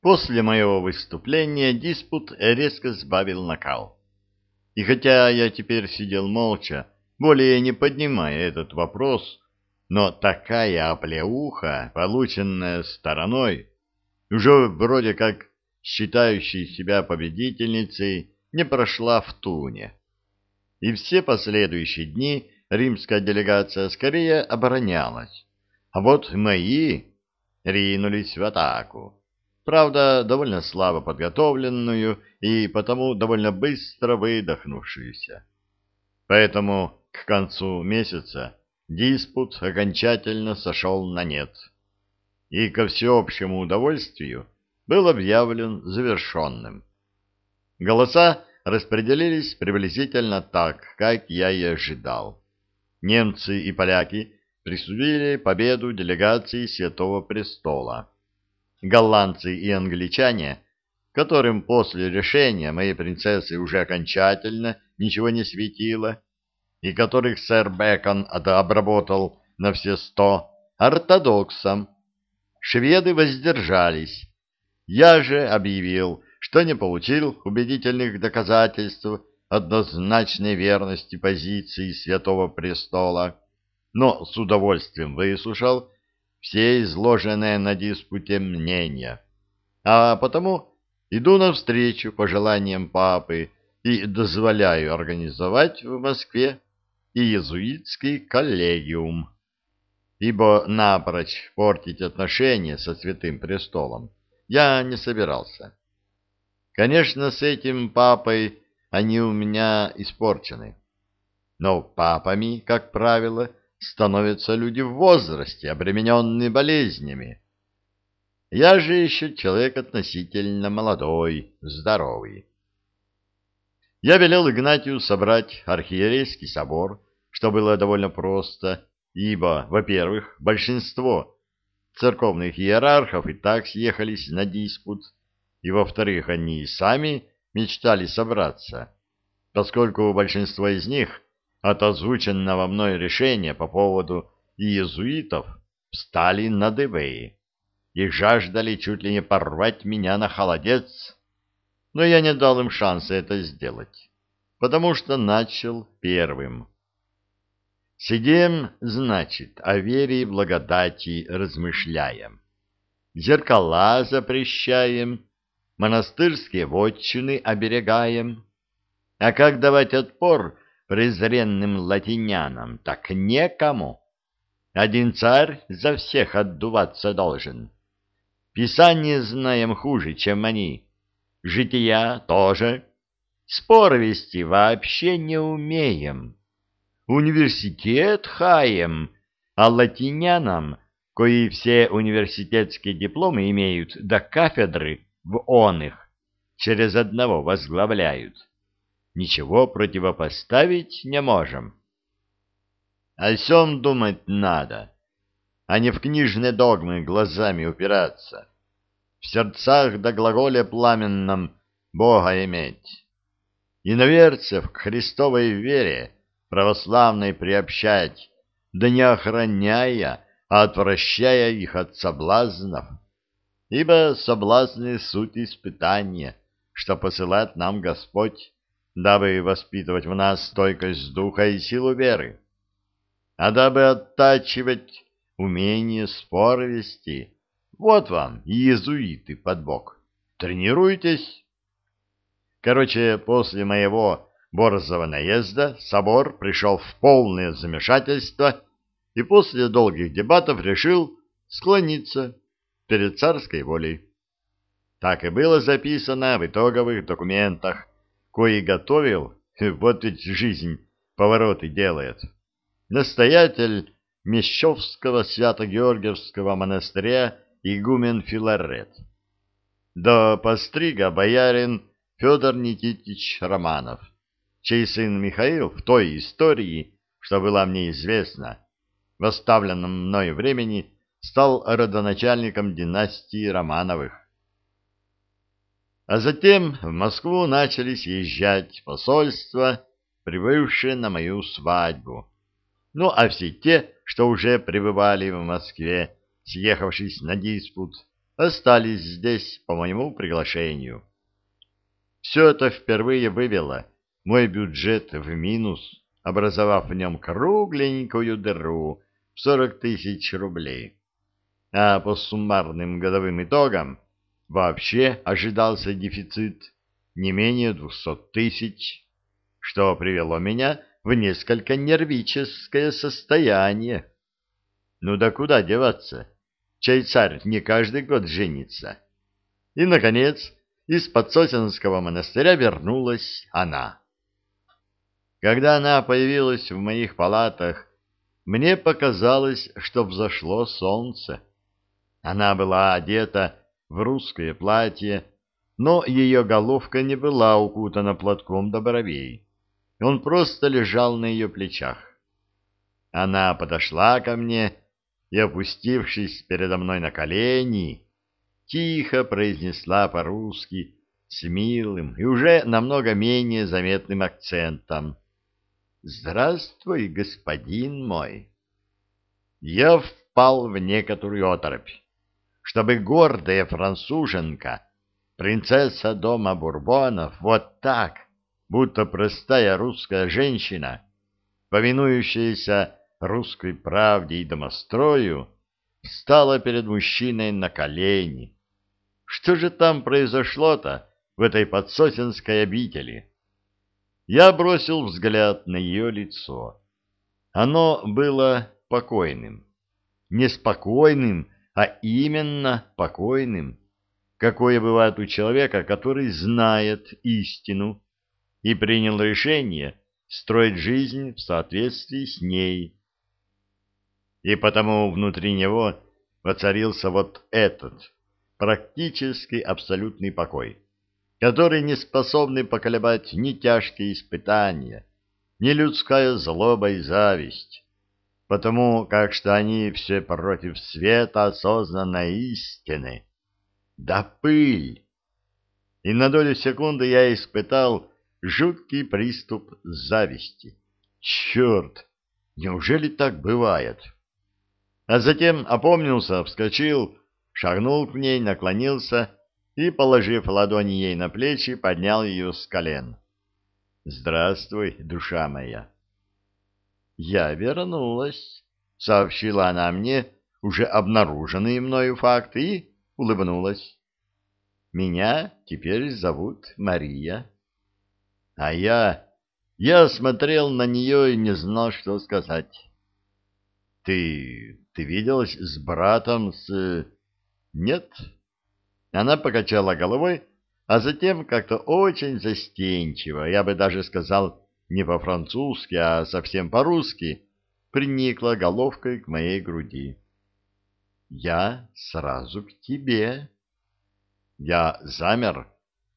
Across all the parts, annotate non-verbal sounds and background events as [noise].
После моего выступления диспут резко сбавил накал. И хотя я теперь сидел молча, более не поднимая этот вопрос, но такая оплеуха, полученная стороной, уже вроде как считающей себя победительницей, не прошла в Туне. И все последующие дни римская делегация скорее оборонялась, а вот мои ринулись в атаку правда, довольно слабо подготовленную и потому довольно быстро выдохнувшуюся. Поэтому к концу месяца диспут окончательно сошел на нет, и ко всеобщему удовольствию был объявлен завершенным. Голоса распределились приблизительно так, как я и ожидал. Немцы и поляки присудили победу делегации Святого Престола голландцы и англичане, которым после решения моей принцессы уже окончательно ничего не светило, и которых сэр Бэкон обработал на все сто, ортодоксам. Шведы воздержались. Я же объявил, что не получил убедительных доказательств однозначной верности позиции Святого Престола, но с удовольствием выслушал все изложенные на диспуте мнения, а потому иду навстречу пожеланиям папы и дозволяю организовать в Москве иезуитский коллегиум, ибо напрочь портить отношения со Святым Престолом я не собирался. Конечно, с этим папой они у меня испорчены, но папами, как правило, становятся люди в возрасте, обремененные болезнями. Я же еще человек относительно молодой, здоровый. Я велел Игнатию собрать архиерейский собор, что было довольно просто, ибо, во-первых, большинство церковных иерархов и так съехались на диспут, и, во-вторых, они и сами мечтали собраться, поскольку большинство из них от озвученного мной решения по поводу иезуитов встали на дыбы и жаждали чуть ли не порвать меня на холодец, но я не дал им шанса это сделать, потому что начал первым. Сидим, значит, о вере и благодати размышляем. Зеркала запрещаем, монастырские вотчины оберегаем. А как давать отпор презренным латинянам, так некому. Один царь за всех отдуваться должен. Писание знаем хуже, чем они. Жития тоже. Спор вести вообще не умеем. Университет хаем, а латинянам, кои все университетские дипломы имеют до кафедры в он их, через одного возглавляют ничего противопоставить не можем. О сем думать надо, а не в книжные догмы глазами упираться, в сердцах да глаголе пламенном Бога иметь. Иноверцев к Христовой вере православной приобщать, да не охраняя, а отвращая их от соблазнов, ибо соблазны — суть испытания, что посылает нам Господь дабы воспитывать в нас стойкость духа и силу веры, а дабы оттачивать умение спор вести. Вот вам, иезуиты под бок. Тренируйтесь. Короче, после моего борзого наезда собор пришел в полное замешательство и после долгих дебатов решил склониться перед царской волей. Так и было записано в итоговых документах кои готовил, [laughs] вот ведь жизнь повороты делает. Настоятель Мещовского Свято-Георгиевского монастыря игумен Филарет. До пострига боярин Федор Никитич Романов, чей сын Михаил в той истории, что была мне известна, в оставленном мною времени стал родоначальником династии Романовых. А затем в Москву начали съезжать посольства, прибывшие на мою свадьбу. Ну, а все те, что уже пребывали в Москве, съехавшись на диспут, остались здесь по моему приглашению. Все это впервые вывело мой бюджет в минус, образовав в нем кругленькую дыру в 40 тысяч рублей. А по суммарным годовым итогам вообще ожидался дефицит не менее 200 тысяч, что привело меня в несколько нервическое состояние. Ну да куда деваться? Чай царь не каждый год женится. И, наконец, из подсосенского монастыря вернулась она. Когда она появилась в моих палатах, мне показалось, что взошло солнце. Она была одета в русское платье, но ее головка не была укутана платком до бровей. Он просто лежал на ее плечах. Она подошла ко мне и, опустившись передо мной на колени, тихо произнесла по-русски с милым и уже намного менее заметным акцентом. «Здравствуй, господин мой!» Я впал в некоторую оторопь. Чтобы гордая француженка, принцесса дома Бурбонов, вот так, будто простая русская женщина, повинующаяся русской правде и домострою, встала перед мужчиной на колени. Что же там произошло-то в этой подсосенской обители? Я бросил взгляд на ее лицо. Оно было покойным. Не спокойным, а именно покойным, какое бывает у человека, который знает истину и принял решение строить жизнь в соответствии с ней. И потому внутри него воцарился вот этот практически абсолютный покой, который не способный поколебать ни тяжкие испытания, ни людская злоба и зависть, потому как что они все против света осознанной истины. Да пыль! И на долю секунды я испытал жуткий приступ зависти. Черт! Неужели так бывает? А затем опомнился, вскочил, шагнул к ней, наклонился и, положив ладони ей на плечи, поднял ее с колен. «Здравствуй, душа моя!» «Я вернулась», — сообщила она мне уже обнаруженные мною факты и улыбнулась. «Меня теперь зовут Мария». А я... Я смотрел на нее и не знал, что сказать. «Ты... ты виделась с братом с...» «Нет». Она покачала головой, а затем как-то очень застенчиво, я бы даже сказал, не по-французски, а совсем по-русски, приникла головкой к моей груди. «Я сразу к тебе». Я замер,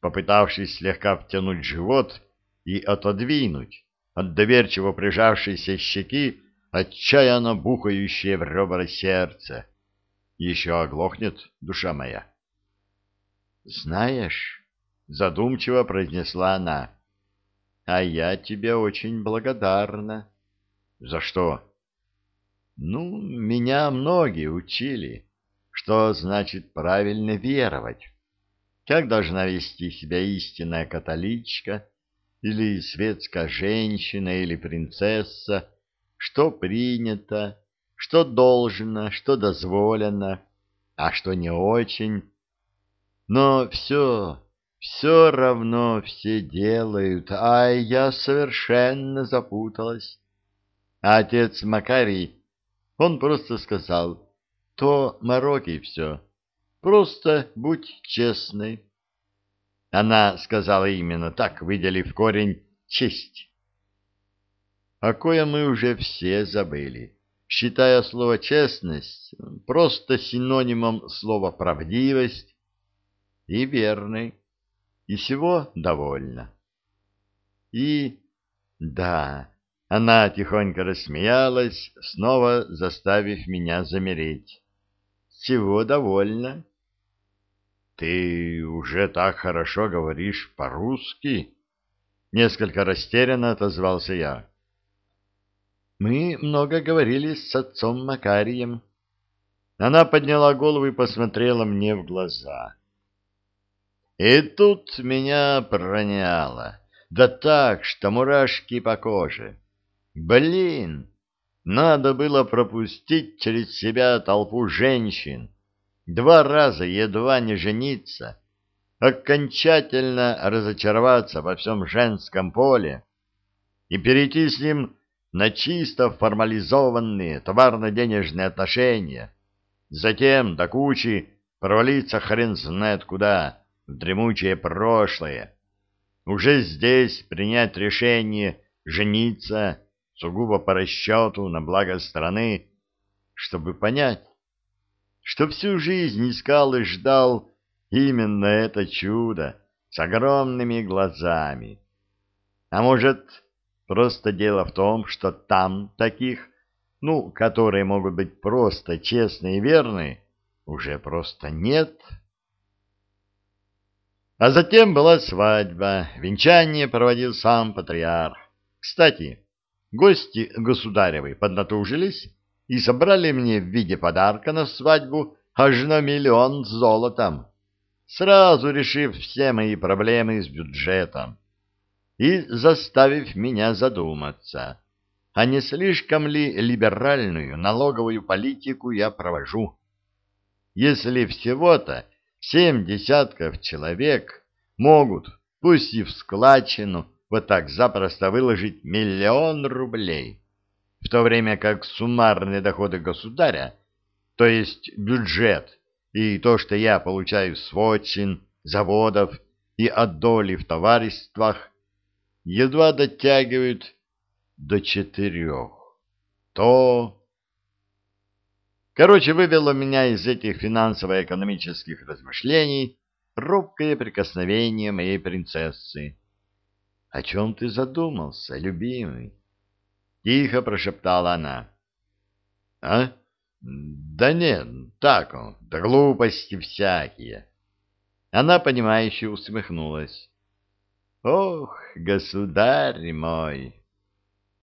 попытавшись слегка втянуть живот и отодвинуть от доверчиво прижавшейся щеки отчаянно бухающее в ребра сердце. Еще оглохнет душа моя. «Знаешь», — задумчиво произнесла она, — а я тебе очень благодарна. За что? Ну, меня многие учили, что значит правильно веровать. Как должна вести себя истинная католичка или светская женщина или принцесса, что принято, что должно, что дозволено, а что не очень. Но все все равно все делают, а я совершенно запуталась. А отец Макарий, он просто сказал, то мороки все, просто будь честной. Она сказала именно так, выделив корень «честь». А кое мы уже все забыли, считая слово «честность» просто синонимом слова «правдивость» и «верный» и всего довольна. И, да, она тихонько рассмеялась, снова заставив меня замереть. Всего довольна. Ты уже так хорошо говоришь по-русски? Несколько растерянно отозвался я. Мы много говорили с отцом Макарием. Она подняла голову и посмотрела мне в глаза. И тут меня проняло. Да так, что мурашки по коже. Блин, надо было пропустить через себя толпу женщин. Два раза едва не жениться. Окончательно разочароваться во всем женском поле и перейти с ним на чисто формализованные товарно-денежные отношения. Затем до кучи провалиться хрен знает куда, дремучее прошлое. Уже здесь принять решение жениться сугубо по расчету на благо страны, чтобы понять, что всю жизнь искал и ждал именно это чудо с огромными глазами. А может, просто дело в том, что там таких, ну, которые могут быть просто честные и верные, уже просто нет. А затем была свадьба, венчание проводил сам патриарх. Кстати, гости государевы поднатужились и собрали мне в виде подарка на свадьбу аж на миллион золотом, сразу решив все мои проблемы с бюджетом и заставив меня задуматься, а не слишком ли либеральную налоговую политику я провожу. Если всего-то Семь десятков человек могут, пусть и в складчину, вот так запросто выложить миллион рублей, в то время как суммарные доходы государя, то есть бюджет и то, что я получаю с вотчин, заводов и от доли в товариствах, едва дотягивают до четырех. То Короче, вывело меня из этих финансово-экономических размышлений робкое прикосновение моей принцессы. — О чем ты задумался, любимый? — тихо прошептала она. — А? Да нет, так он, да глупости всякие. Она, понимающе усмехнулась. — Ох, государь мой!